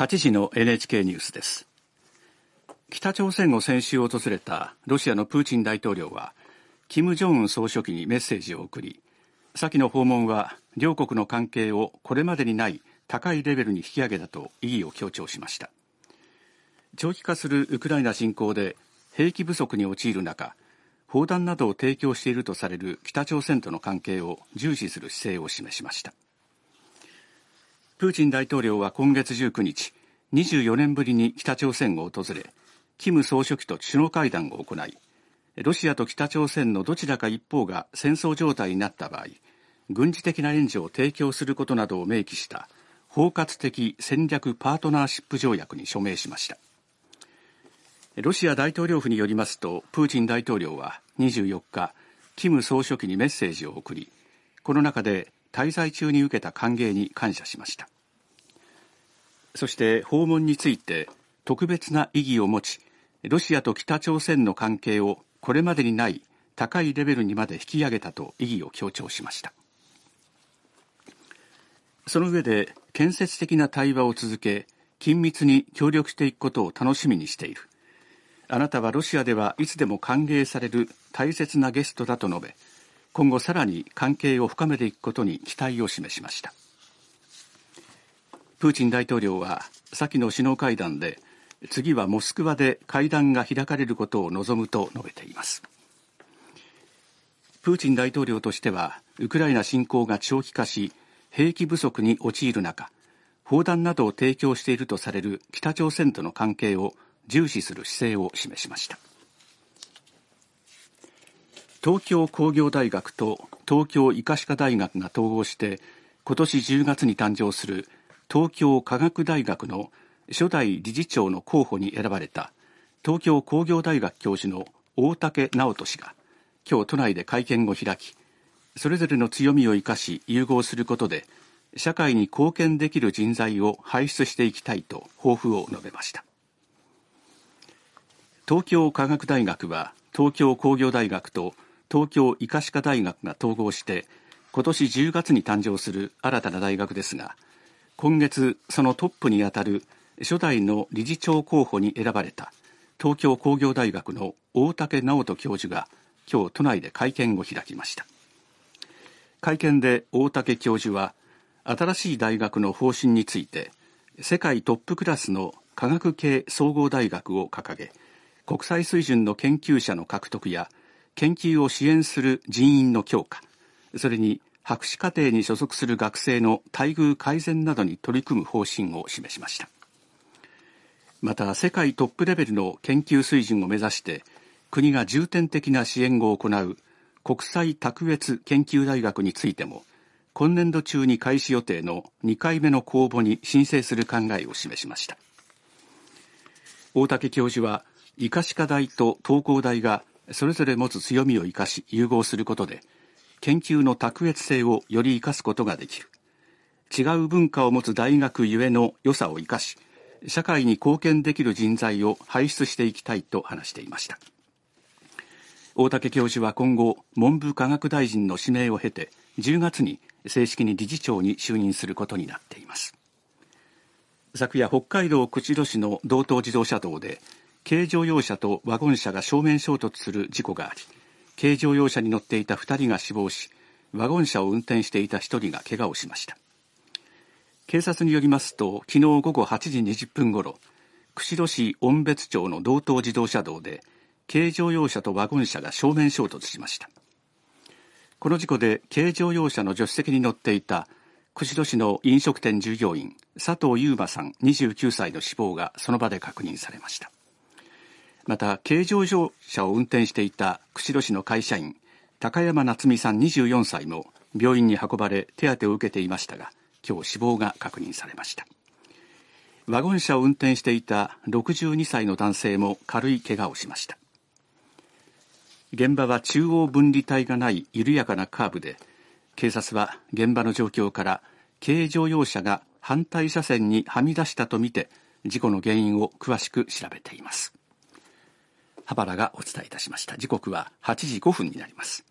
8時の NHK ニュースです。北朝鮮を先週訪れたロシアのプーチン大統領は金正恩総書記にメッセージを送り先の訪問は両国の関係をこれまでにない高いレベルに引き上げたと意義を強調しました。長期化するウクライナ侵攻で兵器不足に陥る中砲弾などを提供しているとされる北朝鮮との関係を重視する姿勢を示しました。プーチン大統領は今月19日24年ぶりに北朝鮮を訪れ金総書記と首脳会談を行いロシアと北朝鮮のどちらか一方が戦争状態になった場合軍事的な援助を提供することなどを明記した包括的戦略パートナーシップ条約に署名しました。ロシア大統領府によりますとプーチン大統領は24日金総書記にメッセージを送りこの中で滞在中に受けた歓迎に感謝しました。そして訪問について特別な意義を持ちロシアと北朝鮮の関係をこれまでにない高いレベルにまで引き上げたと意義を強調しました。その上で建設的な対話を続け緊密に協力していくことを楽しみにしている。あなたはロシアではいつでも歓迎される大切なゲストだと述べ今後さらに関係を深めていくことに期待を示しました。プーチン大統領は先の首脳会談で次はモスクワで会談が開かれることを望むと述べています。プーチン大統領としてはウクライナ侵攻が長期化し兵器不足に陥る中砲弾などを提供しているとされる北朝鮮との関係を重視する姿勢を示しました。東京工業大学と東京医科歯科大学が統合して今年10月に誕生する東京科学大学の初代理事長の候補に選ばれた東京工業大学教授の大竹直人氏が今日都内で会見を開きそれぞれの強みを生かし融合することで社会に貢献できる人材を輩出していきたいと抱負を述べました。東京科学大学は東京工業大学と東京医科歯科大学が統合して今年10月に誕生する新たな大学ですが今月そのトップにあたる初代の理事長候補に選ばれた東京工業大学の大竹直人教授が今日都内で会見を開きました。会見で大竹教授は新しい大学の方針について世界トップクラスの科学系総合大学を掲げ国際水準の研究者の獲得や研究を支援する人員の強化。それに博士課程に所属する学生の待遇改善などに取り組む方針を示しました。また世界トップレベルの研究水準を目指して国が重点的な支援を行う国際卓越研究大学についても今年度中に開始予定の2回目の公募に申請する考えを示しました。大竹教授は医科歯科大と東工大がそれぞれ持つ強みを生かし融合することで研究の卓越性をより生かすことができる。違う文化を持つ大学ゆえの良さを生かし社会に貢献できる人材を輩出していきたいと話していました。大竹教授は今後文部科学大臣の指名を経て10月に正式に理事長に就任することになっています。昨夜北海道釧路市の道東自動車道で軽乗用車とワゴン車が正面衝突する事故があり軽乗用車に乗っていた2人が死亡しワゴン車を運転していた1人が怪我をしました。警察によりますと昨日午後8時20分ごろ釧路市恩別町の道東自動車道で軽乗用車とワゴン車が正面衝突しました。この事故で軽乗用車の助手席に乗っていた釧路市の飲食店従業員佐藤優馬さん29歳の死亡がその場で確認されました。また軽乗用車を運転していた釧路市の会社員高山夏美さん24歳も病院に運ばれ手当てを受けていましたが今日死亡が確認されました。ワゴン車を運転していた62歳の男性も軽い怪我をしました。現場は中央分離帯がない緩やかなカーブで警察は現場の状況から軽乗用車が反対車線にはみ出したとみて事故の原因を詳しく調べています。羽原がお伝えいたしました。時刻は8時5分になります。